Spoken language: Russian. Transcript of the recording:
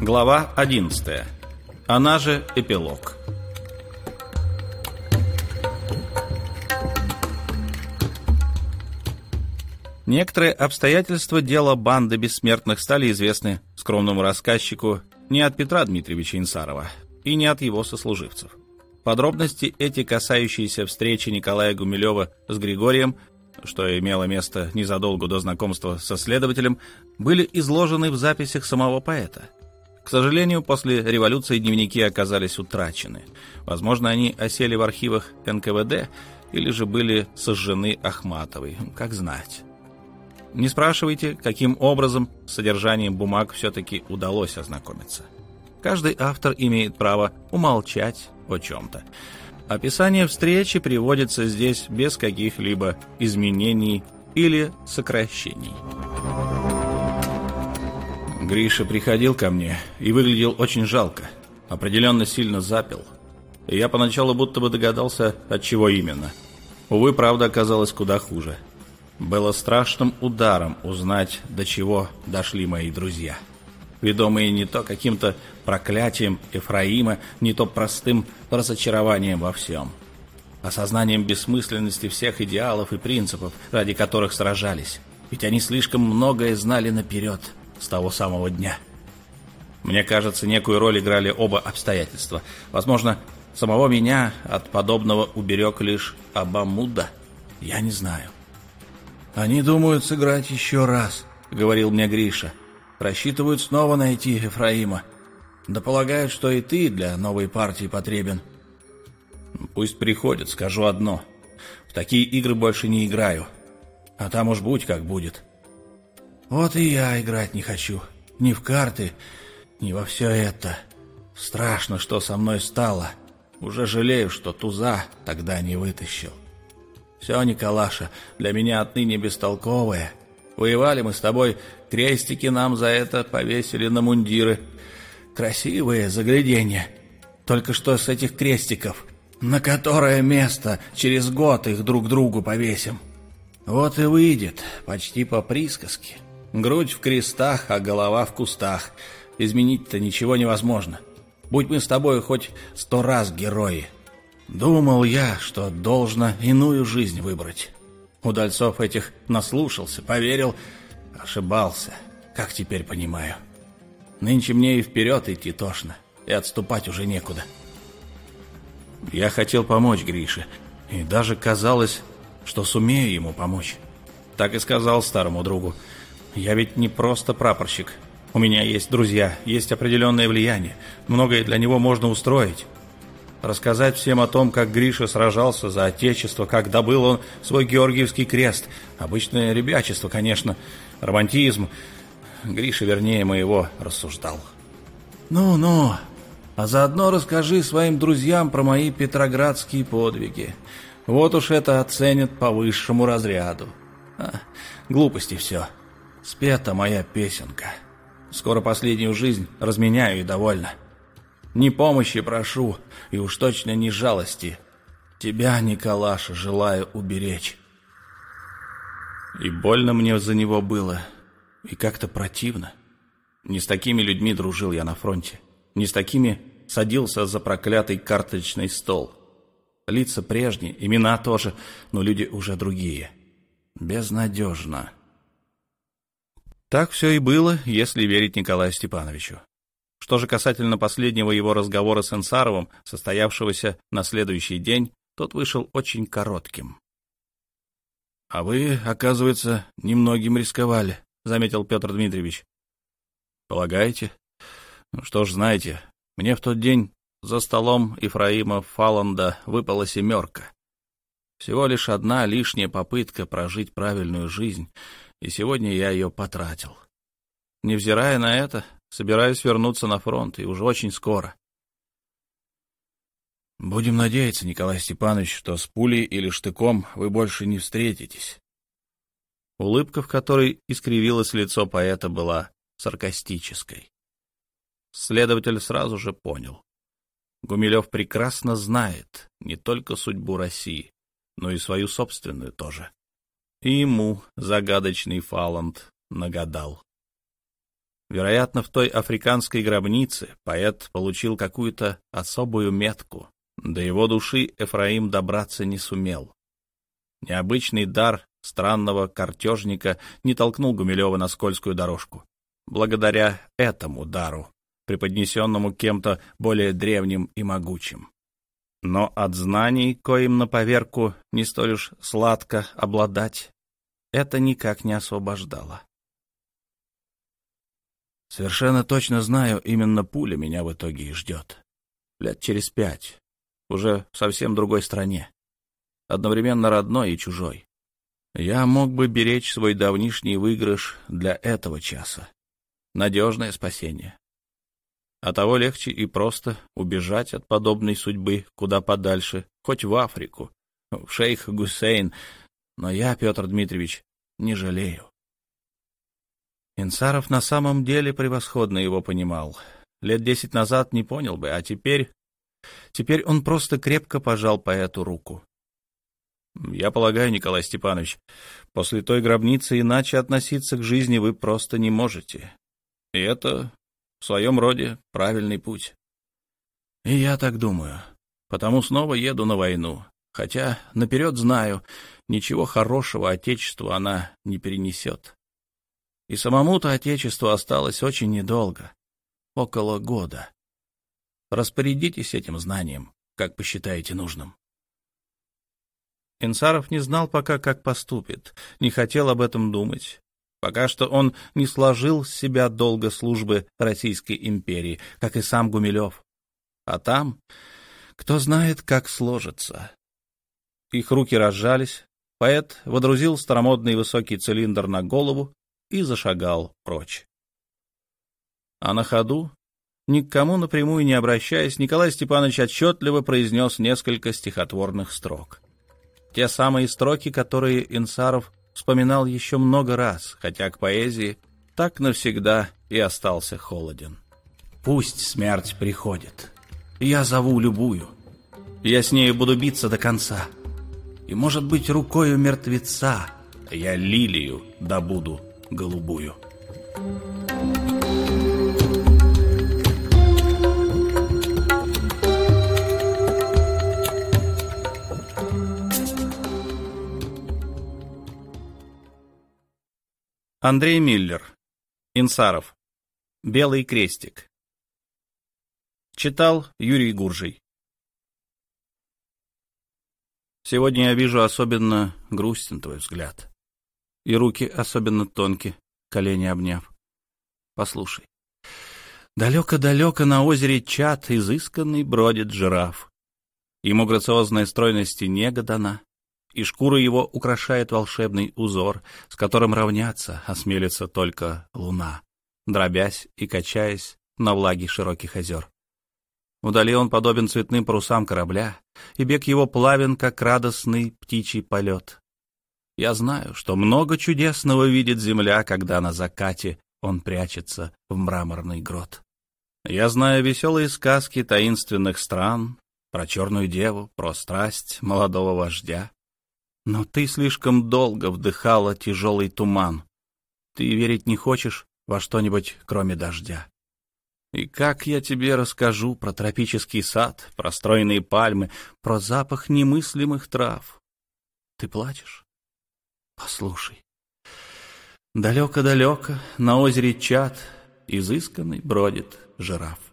Глава 11. Она же эпилог. Некоторые обстоятельства дела банды бессмертных стали известны скромному рассказчику не от Петра Дмитриевича Инсарова и не от его сослуживцев. Подробности эти, касающиеся встречи Николая Гумилева с Григорием, что имело место незадолго до знакомства со следователем, были изложены в записях самого поэта. К сожалению, после революции дневники оказались утрачены. Возможно, они осели в архивах НКВД или же были сожжены Ахматовой, как знать. Не спрашивайте, каким образом с содержанием бумаг все-таки удалось ознакомиться. Каждый автор имеет право умолчать о чем-то. Описание встречи приводится здесь без каких-либо изменений или сокращений. Гриша приходил ко мне и выглядел очень жалко. Определенно сильно запил. И я поначалу будто бы догадался, от чего именно. Увы, правда оказалась куда хуже. Было страшным ударом узнать, до чего дошли мои друзья. Ведомые не то каким-то проклятием Ефраима, не то простым разочарованием во всем. Осознанием бессмысленности всех идеалов и принципов, ради которых сражались. Ведь они слишком многое знали наперед – с того самого дня. Мне кажется, некую роль играли оба обстоятельства. Возможно, самого меня от подобного уберег лишь Абамуда. Я не знаю. «Они думают сыграть еще раз», — говорил мне Гриша. «Рассчитывают снова найти Ефраима. Да полагают, что и ты для новой партии потребен». «Пусть приходят, скажу одно. В такие игры больше не играю. А там уж будь как будет». Вот и я играть не хочу. Ни в карты, ни во все это. Страшно, что со мной стало. Уже жалею, что туза тогда не вытащил. Все, Николаша, для меня отныне бестолковое. Воевали мы с тобой, крестики нам за это повесили на мундиры. Красивые загляденья. Только что с этих крестиков, на которое место через год их друг другу повесим. Вот и выйдет, почти по присказке. Грудь в крестах, а голова в кустах. Изменить-то ничего невозможно. Будь мы с тобой хоть сто раз герои. Думал я, что должно иную жизнь выбрать. Удальцов этих наслушался, поверил, ошибался. Как теперь понимаю. Нынче мне и вперед идти тошно, и отступать уже некуда. Я хотел помочь Грише, и даже казалось, что сумею ему помочь. Так и сказал старому другу. Я ведь не просто прапорщик. У меня есть друзья, есть определенное влияние. Многое для него можно устроить. Рассказать всем о том, как Гриша сражался за Отечество, как добыл он свой Георгиевский крест. Обычное ребячество, конечно, романтизм. Гриша, вернее, моего рассуждал. «Ну-ну, а заодно расскажи своим друзьям про мои петроградские подвиги. Вот уж это оценят по высшему разряду. А, глупости все». Спета моя песенка. Скоро последнюю жизнь разменяю и довольно. Не помощи прошу, и уж точно не жалости. Тебя, Николаша, желаю уберечь. И больно мне за него было, и как-то противно. Не с такими людьми дружил я на фронте. Не с такими садился за проклятый карточный стол. Лица прежние, имена тоже, но люди уже другие. Безнадежно. Так все и было, если верить Николаю Степановичу. Что же касательно последнего его разговора с Инсаровым, состоявшегося на следующий день, тот вышел очень коротким. — А вы, оказывается, немногим рисковали, — заметил Петр Дмитриевич. — Полагаете? Ну что ж, знаете, мне в тот день за столом Ифраима Фаланда выпала семерка. Всего лишь одна лишняя попытка прожить правильную жизнь — и сегодня я ее потратил. Невзирая на это, собираюсь вернуться на фронт, и уже очень скоро. Будем надеяться, Николай Степанович, что с пулей или штыком вы больше не встретитесь. Улыбка, в которой искривилось лицо поэта, была саркастической. Следователь сразу же понял. Гумилев прекрасно знает не только судьбу России, но и свою собственную тоже. И ему загадочный Фаланд нагадал. Вероятно, в той африканской гробнице поэт получил какую-то особую метку. До его души Эфраим добраться не сумел. Необычный дар странного картежника не толкнул Гумилева на скользкую дорожку. Благодаря этому дару, преподнесенному кем-то более древним и могучим. Но от знаний, коим на поверку не столь уж сладко обладать, это никак не освобождало. Совершенно точно знаю, именно пуля меня в итоге и ждет. Лет через пять. Уже в совсем другой стране. Одновременно родной и чужой. Я мог бы беречь свой давнишний выигрыш для этого часа. Надежное спасение. А того легче и просто убежать от подобной судьбы куда подальше, хоть в Африку, в шейх Гусейн. Но я, Петр Дмитриевич, не жалею. Инсаров на самом деле превосходно его понимал. Лет десять назад не понял бы, а теперь... Теперь он просто крепко пожал поэту руку. Я полагаю, Николай Степанович, после той гробницы иначе относиться к жизни вы просто не можете. И это в своем роде правильный путь. И я так думаю. Потому снова еду на войну. Хотя наперед знаю, ничего хорошего Отечеству она не перенесет. И самому-то Отечеству осталось очень недолго, около года. Распорядитесь этим знанием, как посчитаете нужным. Инсаров не знал пока, как поступит, не хотел об этом думать. Пока что он не сложил с себя долго службы Российской империи, как и сам Гумилев. А там, кто знает, как сложится. Их руки разжались, поэт водрузил старомодный высокий цилиндр на голову, и зашагал прочь. А на ходу, ни к кому напрямую не обращаясь, Николай Степанович отчетливо произнес несколько стихотворных строк. Те самые строки, которые Инсаров вспоминал еще много раз, хотя к поэзии так навсегда и остался холоден. «Пусть смерть приходит, я зову любую, я с нею буду биться до конца, и, может быть, рукою мертвеца я лилию добуду голубую. Андрей Миллер. Инсаров. Белый крестик. Читал Юрий Гуржий. Сегодня я вижу особенно грустен твой взгляд и руки особенно тонкие, колени обняв. Послушай. Далеко-далеко на озере чат изысканный бродит жираф. Ему грациозная стройность и нега дана, и шкура его украшает волшебный узор, с которым равняться осмелится только луна, дробясь и качаясь на влаге широких озер. Вдали он подобен цветным парусам корабля, и бег его плавен, как радостный птичий полет. Я знаю, что много чудесного видит земля, когда на закате он прячется в мраморный грот. Я знаю веселые сказки таинственных стран, про черную деву, про страсть молодого вождя. Но ты слишком долго вдыхала тяжелый туман. Ты верить не хочешь во что-нибудь, кроме дождя. И как я тебе расскажу про тропический сад, про стройные пальмы, про запах немыслимых трав? Ты плачешь? Послушай. Далеко-далеко на озере Чат изысканный бродит жираф.